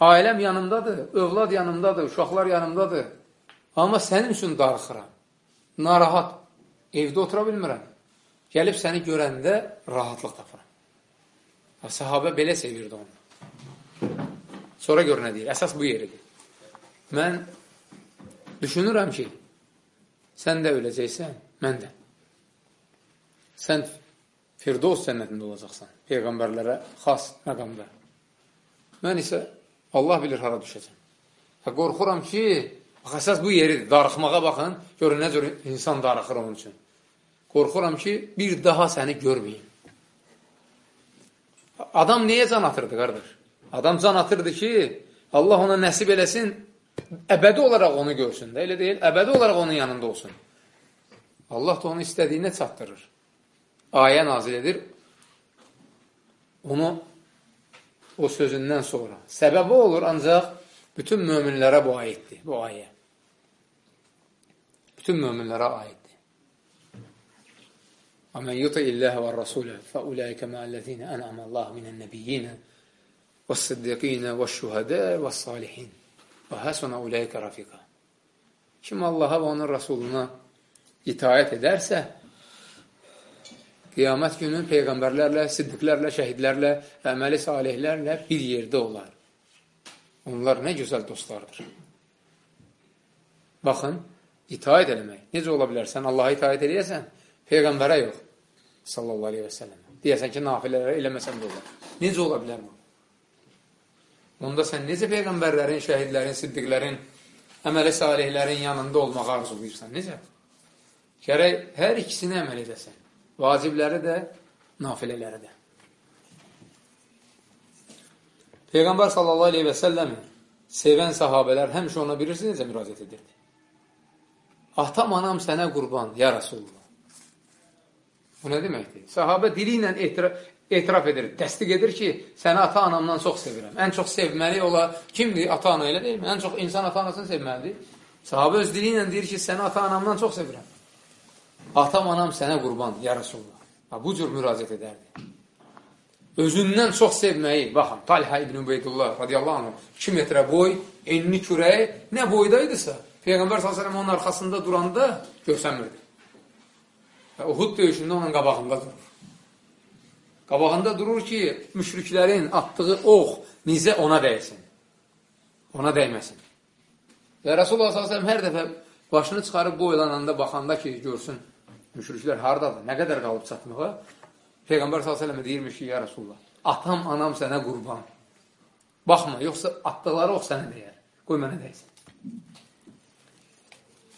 Ailəm yanımdadır, övlad yanımdadır, uşaqlar yanımdadır. Amma sənin üçün darıxıram. Narahat, evdə otura bilmirəm. Gəlib səni görəndə rahatlıq tapıram. Sahabə belə sevirdi onu. Sonra gör nə deyir. Əsas bu yeridir. Mən düşünürəm ki, sən də öləcəksən, mən də. Sən Firdovs cənnətində olacaqsan. Peyğəmbərlərə xas məqamda. Mən isə Allah bilir hara düşəcəm. Və qorxuram ki, bax, əsas bu yeridir. Darıxmağa baxın, görün nə cür insan darıxır onun üçün. Qorxuram ki, bir daha səni görməyim. Adam niyə can atırdı, qardaş? Adam can atırdı ki, Allah ona nəsib eləsin, əbədi olaraq onu görsün də, elə deyil, əbədi olaraq onun yanında olsun. Allah da onu istədiyinə çatdırır. Ayə nazil edir, onu o sözündən sonra. Səbəbi olur, ancaq bütün möminlərə bu ayətdir, bu ayə. Bütün möminlərə aiddir. ومن يطع الله والرسول فأولئك مع الذين أنعم الله من النبيين والصديقين والشهداء والصالحين Və həsuna uləykə rafiqa. Kim Allaha və onun rəsuluna itaət edərsə, qiyamət günün peyğəmbərlərlə, siddiqlərlə, şəhidlərlə və əməli salihlərlə bir yerdə olar. Onlar nə gözəl dostlardır. Baxın, itaət eləmək. Necə ola bilərsən? Allaha itaət eləyəsən, peyğəmbərə yox. Sallallahu aleyhi və səlləm. Deyəsən ki, nafilələr eləməsən də olar. Necə ola bilər bu? Onda sən necə peyğəmbərlərin, şəhidlərin, siddiqlərin, əməli salihlərin yanında olmağı arzulayırsan? Necə? Gərək hər ikisini əməl edəsən. Vacibləri də, nafilələri də. Peyğəmbər sallallahu aleyhi və səlləmi sevən sahabələr həmişə ona bilirsiniz necə müraciət edirdi? Atam, anam sənə qurban, ya Rasulullah. Bu nə deməkdir? Sahabə dili ilə etiraf, etiraf edir, təsdiq edir ki, səni ata-anamdan çox sevirəm. Ən çox sevməli ola kimdir? Ata-ana elə deyilmi? Ən çox insan ata-anasını sevməlidir. Sahabə öz dili ilə deyir ki, səni ata-anamdan çox sevirəm. Atam, anam sənə qurban, ya Rasulullah. Ha, bu cür müraciət edərdi. Özündən çox sevməyi, baxın, Talha ibn Ubeydullah radiyallahu anh, 2 metrə boy, enli kürəyi, nə boydaydısa, Peyğəmbər s.ə.v onun arxasında duranda görsənmirdi. Uhud döyüşündə onun qabağında durur. Qabağında durur ki, müşriklərin atdığı ox, nizə ona dəysin. Ona dəyməsin. Və Rasulullah s.ə.v hər dəfə başını çıxarıb boylananda, baxanda ki, görsün, müşriklər haradadır, nə qədər qalıb çatmağa, Peyğəmbər s.ə.v deyirmiş ki, ya Rasulullah, atam, anam sənə qurban. Baxma, yoxsa atdıqları ox sənə deyər. Qoy mənə dəysin.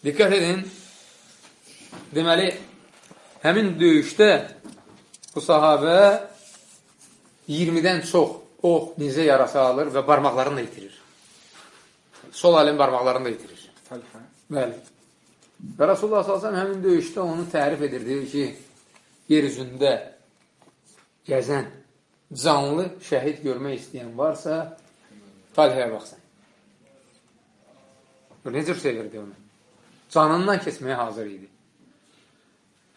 Diqqət edin, deməli, Həmin döyüşdə bu sahabə 20-dən çox ox, nizə yarası alır və barmaqlarını da itirir. Sol əlin barmaqlarını da itirir. Bəli. Və Rasulullah s.ə.v həmin döyüşdə onu tərif edir. Deyir ki, yer üzündə gəzən, canlı şəhid görmək istəyən varsa, Talhəyə baxsın. Necə sevirdi onu? Canından keçməyə hazır idi.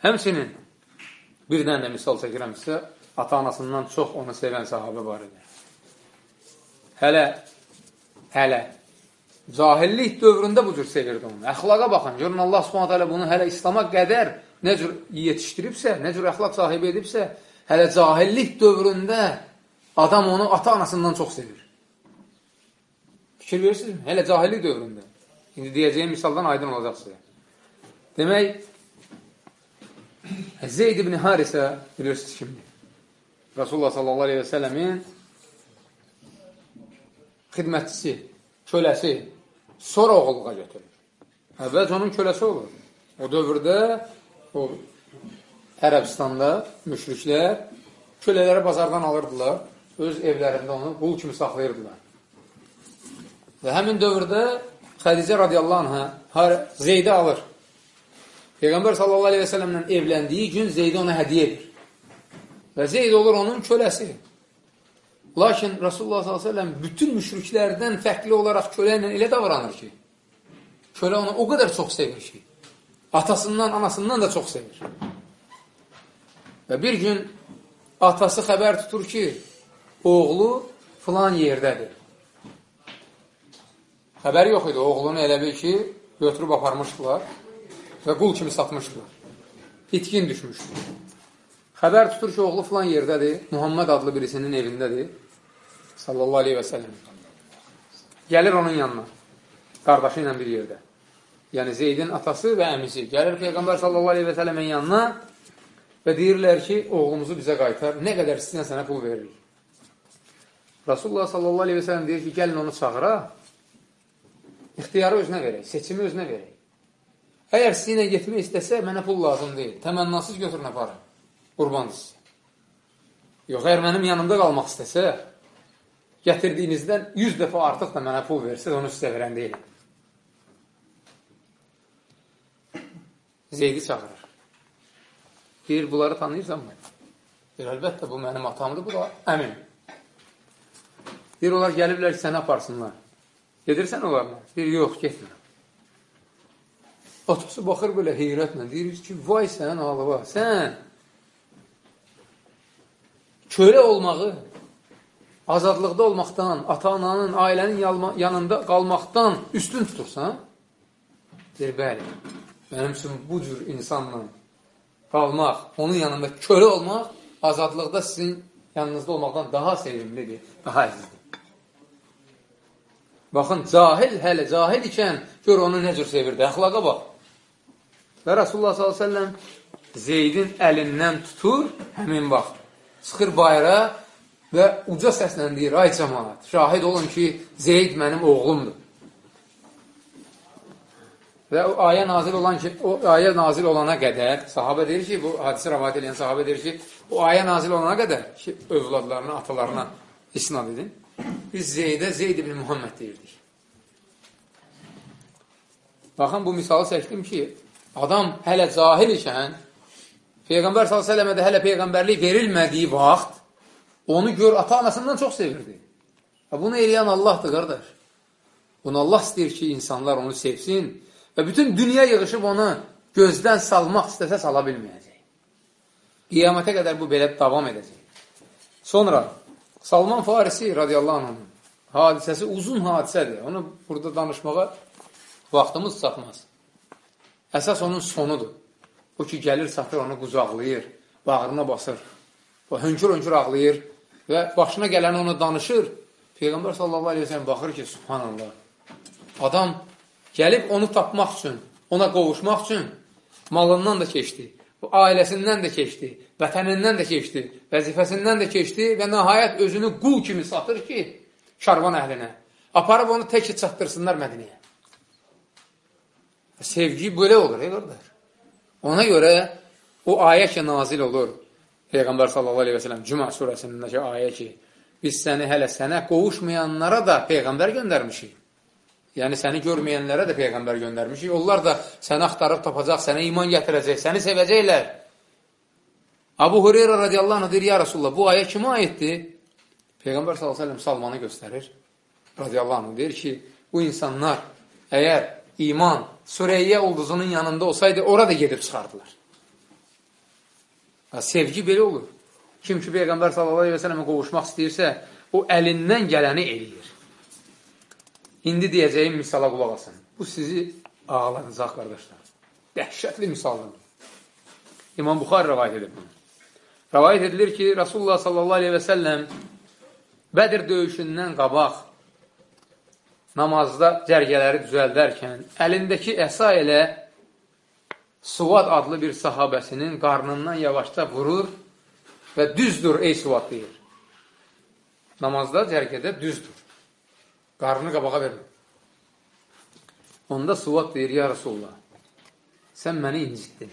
Həmçinin bir dənə də misal çəkirəm sizə, ata-anasından çox onu sevən sahabə var idi. Hələ, hələ, cahillik dövründə bu cür sevirdi onu. Əxlaqa baxın, görün Allah subhanət hələ bunu hələ İslama qədər nə cür yetişdiribsə, nə cür əxlaq sahibi edibsə, hələ cahillik dövründə adam onu ata-anasından çox sevir. Fikir verirsinizmi? Hələ cahillik dövründə. İndi deyəcəyim misaldan aydın olacaq sizə. Demək, Zeyd ibn Harisə bilirsiniz kimdir? Rasulullah sallallahu aleyhi və sələmin xidmətçisi, köləsi sonra oğulluğa götürür. Əvvəlcə onun köləsi olur. O dövrdə o Ərəbistanda müşriklər kölələri bazardan alırdılar, öz evlərində onu qul kimi saxlayırdılar. Və həmin dövrdə Xədicə radiyallahu anhə Zeydi alır. Peyğəmbər sallallahu aleyhi və sələmlə evləndiyi gün Zeydi ona hədiyə edir. Və Zeyd olur onun köləsi. Lakin Rasulullah s.ə.v bütün müşriklərdən fərqli olaraq kölə ilə elə davranır ki, kölə onu o qədər çox sevir ki, atasından, anasından da çox sevir. Və bir gün atası xəbər tutur ki, oğlu filan yerdədir. Xəbəri yox idi, oğlunu elə bil ki, götürüb aparmışdılar və qul kimi satmışdılar. İtkin düşmüşdü. Xəbər tutur ki, oğlu filan yerdədir, Muhammed adlı birisinin evindədir, sallallahu aleyhi və səlləm. Gəlir onun yanına, qardaşı ilə bir yerdə. Yəni, Zeydin atası və əmisi. Gəlir Peyğəmbər sallallahu aleyhi və səlləmin yanına və deyirlər ki, oğlumuzu bizə qaytar, nə qədər istəyən sənə pul veririk. Rasulullah sallallahu aleyhi və səlləm deyir ki, gəlin onu çağıra, ixtiyarı özünə verək, seçimi özünə verək. Əgər sizinlə getmək istəsə, mənə pul lazım deyil. Təmənnasız götürün aparın. Qurbandır sizə. Yox, əgər mənim yanımda qalmaq istəsə, gətirdiyinizdən 100 dəfə artıq da mənə pul versə, onu sizə verən deyil. Zeydi çağırır. Deyir, bunları tanıyırsan mı? Deyir, əlbəttə, bu mənim atamdır, bu da əmin. Deyir, onlar gəliblər ki, səni aparsınlar. Gedirsən onlarla? Deyir, yox, getmə. Atası baxır belə heyrətlə, deyir ki, vay sən alıva, sən kölə olmağı, azadlıqda olmaqdan, ata-ananın, ailənin yanında qalmaqdan üstün tutursan? Deyir, bəli, mənim üçün bu cür insanla qalmaq, onun yanında kölə olmaq, azadlıqda sizin yanınızda olmaqdan daha sevimlidir, daha əzizdir. Baxın, cahil hələ cahil ikən gör onu nə cür sevirdi, əxlaqa bax. Və Rasulullah s.ə.v Zeydin əlindən tutur, həmin vaxt çıxır bayra və uca səslə deyir, ay cəmanat, şahid olun ki, Zeyd mənim oğlumdur. Və o ayə nazil olan ki, o ayə nazil olana qədər, sahabə deyir ki, bu hadisi rəvat edən sahabə deyir ki, o ayə nazil olana qədər ki, övladlarına, atalarına isnad edin. Biz Zeydə Zeyd ibn Muhammed deyirdik. Baxın, bu misalı çəkdim ki, adam hələ cahil ikən, Peyğəmbər s.ə.və də hələ Peyğəmbərlik verilmədiyi vaxt, onu gör, ata-anasından çox sevirdi. Bunu eləyən Allahdır, qardaş. Bunu Allah istəyir ki, insanlar onu sevsin və bütün dünya yığışıb onu gözdən salmaq istəsə sala bilməyəcək. Qiyamətə qədər bu belə davam edəcək. Sonra, Salman Farisi radiyallahu anh hadisəsi uzun hadisədir. Onu burada danışmağa vaxtımız çatmaz. Əsas onun sonudur. O ki, gəlir, satır, onu qucaqlayır, bağrına basır. O hönkür-hönkür ağlayır və başına gələni ona danışır. Peyğəmbər sallallahu aleyhi ve sellem baxır ki, subhanallah, adam gəlib onu tapmaq üçün, ona qovuşmaq üçün malından da keçdi, ailəsindən də keçdi, vətənindən də keçdi, vəzifəsindən də keçdi və nəhayət özünü qul kimi satır ki, şarvan əhlinə. Aparıb onu tək çatdırsınlar Mədiniyə. Sevgi belə olur, ey qardaş. Ona görə o ayə ki, nazil olur. Peyğəmbər sallallahu aleyhi və sələm Cümə surəsindəki ayə ki, biz səni hələ sənə qovuşmayanlara da Peyğəmbər göndərmişik. Yəni, səni görməyənlərə də Peyğəmbər göndərmişik. Onlar da səni axtarıb tapacaq, sənə iman gətirəcək, səni sevəcəklər. Abu Hureyra radiyallahu anh deyir, ya Rasulullah, bu ayə kimə aiddir? Peyğəmbər s.ə.v Salmanı göstərir. Radiyallahu anh deyir ki, bu insanlar əgər iman Süreyyə ulduzunun yanında olsaydı, ora da gedib çıxardılar. Sevgi belə olur. Kim ki, Peyğəmbər s.ə.və qovuşmaq istəyirsə, o əlindən gələni eləyir. İndi deyəcəyim misala qulaq asın. Bu sizi ağlanacaq, qardaşlar. Dəhşətli misaldır. İmam Buxar rəvayət edir bunu. Rəvayət edilir ki, Rasulullah s.ə.v Bədir döyüşündən qabaq namazda cərgələri düzəldərkən əlindəki əsa ilə Suvad adlı bir sahabəsinin qarnından yavaşca vurur və düzdür ey Suvad deyir. Namazda cərgədə düzdür. Qarnını qabağa vermir. Onda Suvad deyir, ya Rasulullah, sən məni incitdin.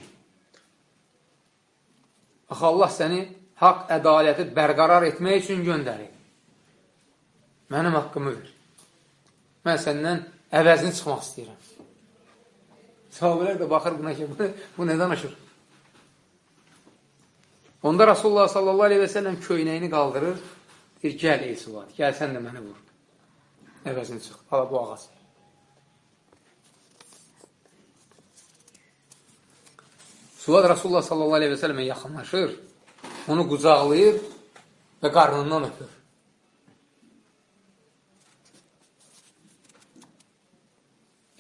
Axı Allah səni haqq ədaləti bərqarar etmək üçün göndərir. Mənim haqqımı ver. Mən səndən əvəzini çıxmaq istəyirəm. Sahabələr də baxır buna ki, bu, bu nə danışır? Onda Rasulullah sallallahu aleyhi və səlləm köynəyini qaldırır, Deyir, gəl ey Suad, gəl sən də məni vur. Əvəzini çıx, ala bu ağac. Suad Rasulullah sallallahu aleyhi və sələmə yaxınlaşır, onu qucaqlayır və qarnından öpür.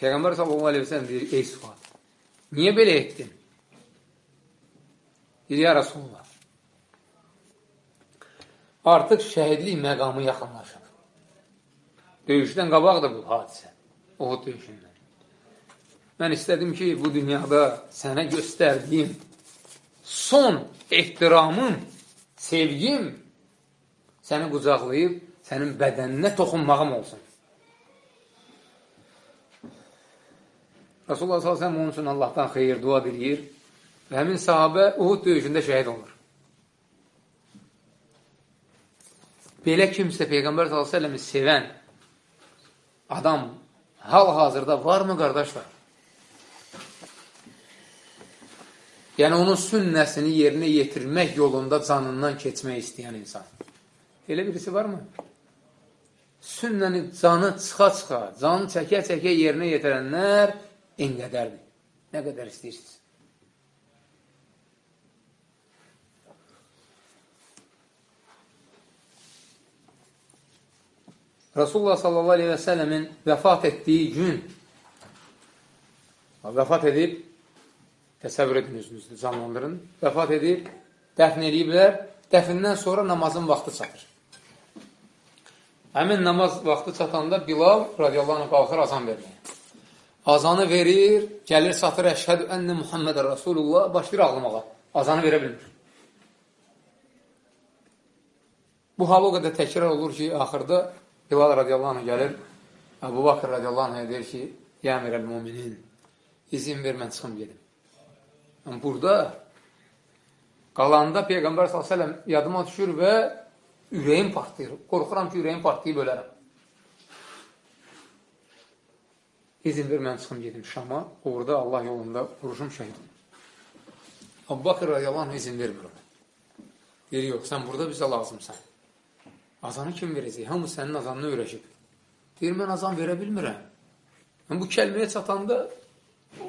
Peyğəmbər sallallahu aleyhi və sələm deyir, ey Suad, niyə belə etdin? Deyir, ya Rasulullah, artıq şəhidlik məqamı yaxınlaşır. Döyüşdən qabaqdır bu hadisə, Uhud döyüşündən. Mən istədim ki, bu dünyada sənə göstərdiyim son ehtiramım, sevgim səni qucaqlayıb, sənin bədəninə toxunmağım olsun. Rasulullah s.ə.v onun üçün Allahdan xeyir dua edir və həmin sahabə Uhud döyüşündə şəhid olur. Belə kimsə Peyğəmbər s.ə.v-i sevən adam hal-hazırda varmı, qardaşlar? Yəni, onun sünnəsini yerinə yetirmək yolunda canından keçmək istəyən insan. Elə birisi varmı? Sünnəni canı çıxa-çıxa, canı çəkə-çəkə yerinə yetirənlər en qədərdir. Nə qədər istəyirsiniz. Rasulullah sallallahu aleyhi və sələmin vəfat etdiyi gün vəfat edib təsəvvür edin özünüzdə, canlandırın. Vəfat edib, dəfn ediblər. Dəfindən sonra namazın vaxtı çatır. Həmin namaz vaxtı çatanda Bilal radiyallahu anh qalxır azan verməyə. Azanı verir, gəlir satır, əşhədü ənnə Muhammedə Rasulullah, başlayır ağlamağa. Azanı verə bilmir. Bu hal o qədər təkrar olur ki, axırda Bilal radiyallahu anh gəlir, Əbu Bakır radiyallahu anh deyir ki, Ya əmirəl müminin, izin ver, mən çıxım gedim. Yəni, burada qalanda Peyğəmbər s.ə.v yadıma düşür və ürəyim partlayır. Qorxuram ki, ürəyim partlayıb ölərəm. İzin ver, mən çıxım gedim Şama. Orada Allah yolunda vuruşum şəhid. Abu Bakır radiyallahu izin vermir ona. Deyir, yox, sən burada bizə lazımsan. Azanı kim verəcək? Hamı sənin azanını öyrəşib. Deyir, mən azan verə bilmirəm. Mən bu kəlməyə çatanda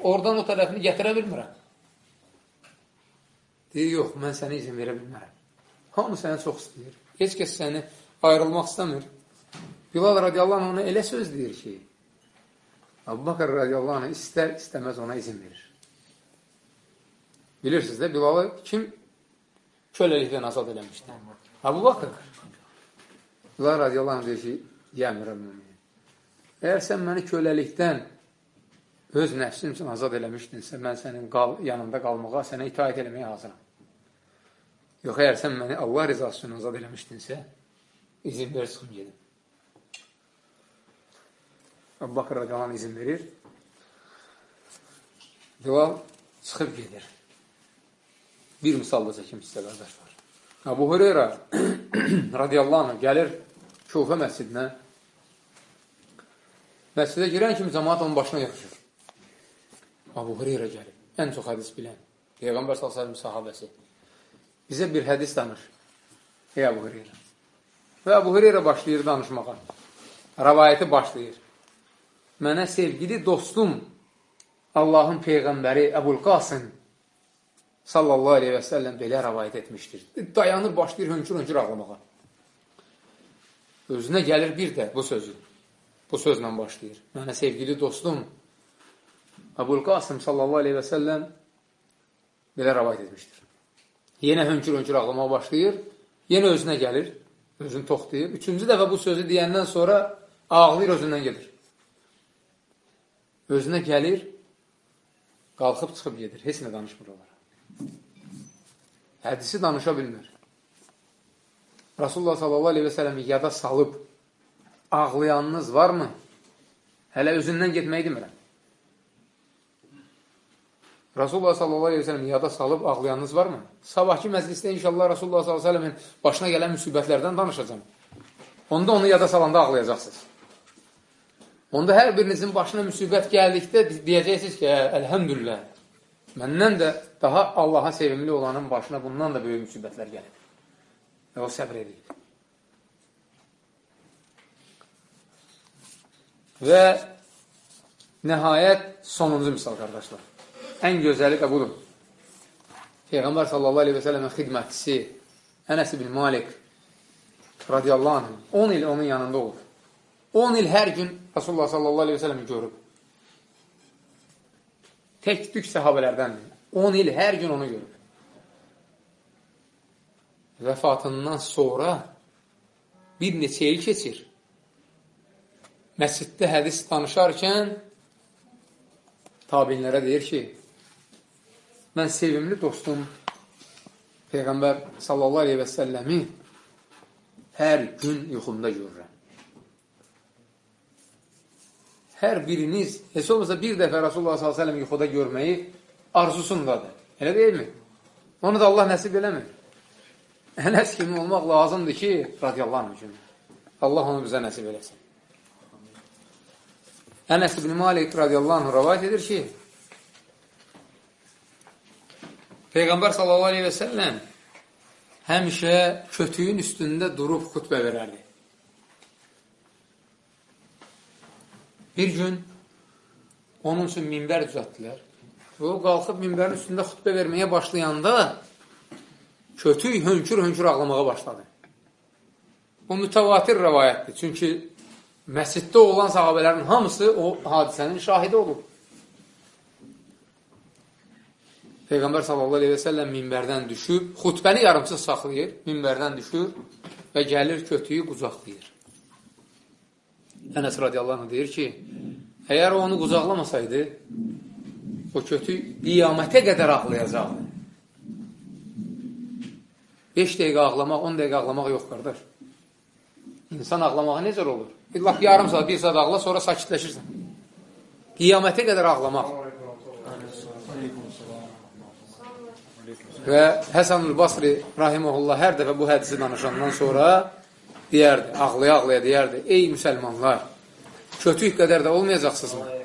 oradan o tərəfini gətirə bilmirəm. Deyir, yox, mən sənə izin verə bilmərəm. Hamı səni çox istəyir. Heç kəs səni ayrılmaq istəmir. Bilal radiyallahu anh ona elə söz deyir ki, Abu Bakır radiyallahu anh istər, istəməz ona izin verir. Bilirsiniz də, Bilalı kim köləlikdən azad eləmişdi? Abu Bakır. Bilal radiyallahu anh deyir ki, yəmir əmrəmin. Əgər sən məni köləlikdən öz nəfsim üçün azad eləmişdinsə, mən sənin qal yanında qalmağa, sənə itaət eləməyə hazıram. Yox, əgər sən məni Allah rizası üçün azad eləmişdinsə, izin ver, çıxım gedim. Əbu Bakır radiyalan izin verir. Bilal çıxıb gedir. Bir misal da çəkim sizə, qardaşlar. Əbu Hüreyra radiyallahu anh gəlir Kufə məscidinə. Məscidə girən kimi cəmaat onun başına yaxışır. Əbu Hüreyra gəlir. Ən çox hədis bilən. Peyğəmbər s.ə.v sahabəsi. Bizə bir hədis danış. Ey Əbu Hüreyra. Və Əbu Hüreyra başlayır danışmağa. Rəvayəti başlayır mənə sevgili dostum Allahın Peyğəmbəri Əbul Qasım sallallahu aleyhi və səlləm belə rəvayət etmişdir. Dayanır, başlayır hönkür-hönkür ağlamağa. Özünə gəlir bir də bu sözü. Bu sözlə başlayır. Mənə sevgili dostum Əbul Qasım sallallahu aleyhi və səlləm belə rəvayət etmişdir. Yenə hönkür-hönkür ağlamağa başlayır. Yenə özünə gəlir. Özünü toxtayır. Üçüncü dəfə bu sözü deyəndən sonra ağlayır, özündən gedir özünə gəlir, qalxıb çıxıb gedir. Heç nə danışmır onlara. Hədisi danışa bilmir. Rasulullah sələmi yada salıb ağlayanınız varmı? Hələ özündən getməyi demirəm. Rasulullah sələm yada salıb ağlayanınız varmı? Sabahki məclisdə inşallah Rasulullah sələmin başına gələn müsibətlərdən danışacağım. Onda onu yada salanda ağlayacaqsınız. Onda hər birinizin başına müsibət gəldikdə deyəcəksiniz ki, hə, əlhəmdülillah, məndən də daha Allaha sevimli olanın başına bundan da böyük müsibətlər gəlir. Və o səbr edir. Və nəhayət sonuncu misal, qardaşlar. Ən gözəli də budur. Peyğəmbər sallallahu aleyhi və sələmin xidmətçisi Ənəs ibn Malik radiyallahu anh 10 il onun yanında olur. 10 il hər gün Rasulullah sallallahu aleyhi və sələmi görüb. Tək tük səhabələrdəndir. 10 il hər gün onu görüb. Vəfatından sonra bir neçə il keçir. Məsciddə hədis danışarkən tabinlərə deyir ki, mən sevimli dostum Peyğəmbər sallallahu aleyhi və səlləmi hər gün yuxumda görürəm. Hər biriniz, heç olmasa bir dəfə Rasulullah s.ə.v yuxuda görməyi arzusundadır. Elə deyilmi? Onu da Allah nəsib eləmir. Ənəs kimi olmaq lazımdır ki, radiyallahu anh üçün. Allah onu bizə nəsib eləsin. Ənəs ibn Malik radiyallahu anh rəvayət edir ki, Peyğəmbər sallallahu aleyhi və səlləm həmişə kötüyün üstündə durub xütbə verərdi. Bir gün onun üçün minbər düzətdilər. Və o qalxıb minbərin üstündə xütbə verməyə başlayanda kötük hönkür-hönkür ağlamağa başladı. Bu mütəvatir rəvayətdir. Çünki məsciddə olan sahabələrin hamısı o hadisənin şahidi olub. Peyğəmbər sallallahu aleyhi və səlləm minbərdən düşüb, xutbəni yarımsız saxlayır, minbərdən düşür və gəlir kötüyü qucaqlayır. Ənəs radiyallahu anh deyir ki, əgər o onu qucaqlamasaydı, o kötü qiyamətə qədər ağlayacaqdı. 5 dəqiqə ağlamaq, 10 dəqiqə ağlamaq yox, qardaş. İnsan ağlamağı necə olur? Lap yarım saat, bir saat ağla, sonra sakitləşirsən. Qiyamətə qədər ağlamaq. Və Həsanul Basri rahiməhullah hər dəfə bu hədisi danışandan sonra deyərdi, ağlaya-ağlaya deyərdi, ey müsəlmanlar, kötük qədər də olmayacaqsınızmı?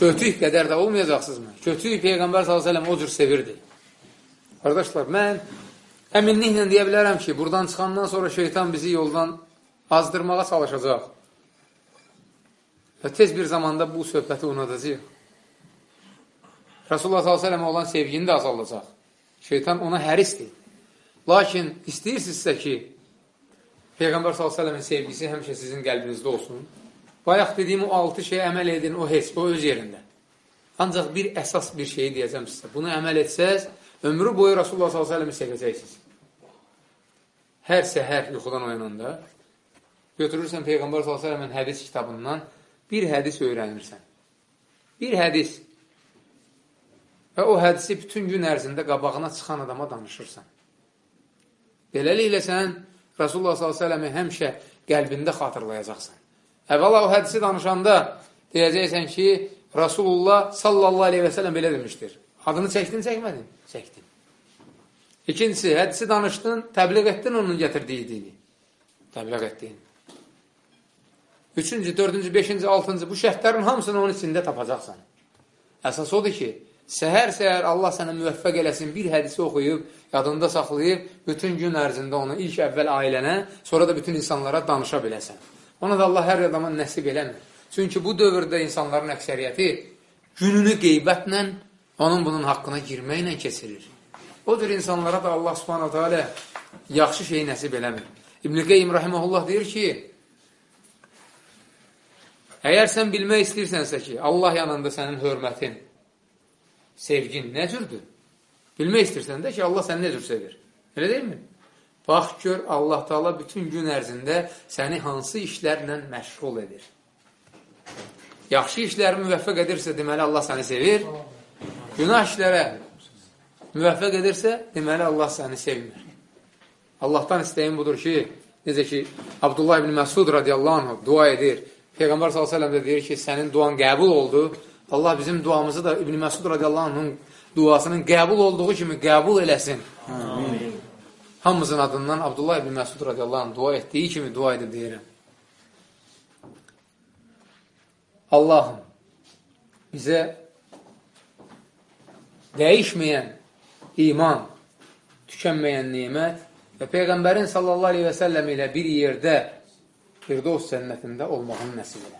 Kötük qədər də olmayacaqsınızmı? Kötük Peyğəmbər s.ə.v o cür sevirdi. Qardaşlar, mən əminliklə deyə bilərəm ki, buradan çıxandan sonra şeytan bizi yoldan azdırmağa çalışacaq. Və tez bir zamanda bu söhbəti unudacaq. Rasulullah s.ə.və olan sevgini də azaldacaq. Şeytan ona hərisdir. Lakin istəyirsinizsə ki, Peyğəmbər s.ə.v-in sevgisi həmişə sizin qəlbinizdə olsun. Bayaq dediyim o altı şeyə əməl edin, o heç, o öz yerində. Ancaq bir əsas bir şeyi deyəcəm sizə. Bunu əməl etsəz, ömrü boyu Rasulullah s.ə.v-i sevəcəksiniz. Hər səhər yuxudan oyananda götürürsən Peyğəmbər s.ə.v-in hədis kitabından bir hədis öyrənirsən. Bir hədis və o hədisi bütün gün ərzində qabağına çıxan adama danışırsan. Beləliklə sən Rasulullah s.ə.v-i həmişə qəlbində xatırlayacaqsan. Əvvəla o hədisi danışanda deyəcəksən ki, Rasulullah sallallahu aleyhi və sələm belə demişdir. Adını çəkdin, çəkmədin? Çəkdin. İkincisi, hədisi danışdın, təbliğ etdin onun gətirdiyi dini. Təbliğ etdin. Üçüncü, dördüncü, beşinci, altıncı bu şərtlərin hamısını onun içində tapacaqsan. Əsas odur ki, Səhər-səhər Allah sənə müvəffəq eləsin, bir hədisi oxuyub, yadında saxlayıb, bütün gün ərzində onu ilk əvvəl ailənə, sonra da bütün insanlara danışa biləsən. Ona da Allah hər adama nəsib eləmir. Çünki bu dövrdə insanların əksəriyyəti gününü qeybətlə, onun bunun haqqına girməklə keçirir. O cür insanlara da Allah subhanahu teala yaxşı şeyi nəsib eləmir. İbn-i Qeym rahiməhullah deyir ki, əgər sən bilmək istəyirsənsə ki, Allah yanında sənin hörmətin, sevgin nə cürdür? Bilmək istəyirsən də ki, Allah səni nə cür sevir? Elə deyilmi? Bax, gör, Allah Taala bütün gün ərzində səni hansı işlərlə məşğul edir. Yaxşı işləri müvəffəq edirsə, deməli Allah səni sevir. Günah işlərə müvəffəq edirsə, deməli Allah səni sevmir. Allahdan istəyin budur ki, necə ki, Abdullah ibn Məsud radiyallahu anh dua edir. Peyğəmbər s.ə.v də deyir ki, sənin duan qəbul oldu. Allah bizim duamızı da İbn Məsud radiyallahu anh'ın duasının qəbul olduğu kimi qəbul eləsin. Amin. Hamımızın adından Abdullah ibn Məsud radiyallahu anh dua etdiyi kimi dua edib deyirəm. Allahım bizə dəyişməyən iman, tükənməyən nimət və Peyğəmbərin sallallahu aleyhi və səlləm ilə bir yerdə Firdos cənnətində olmağını nəsib elə.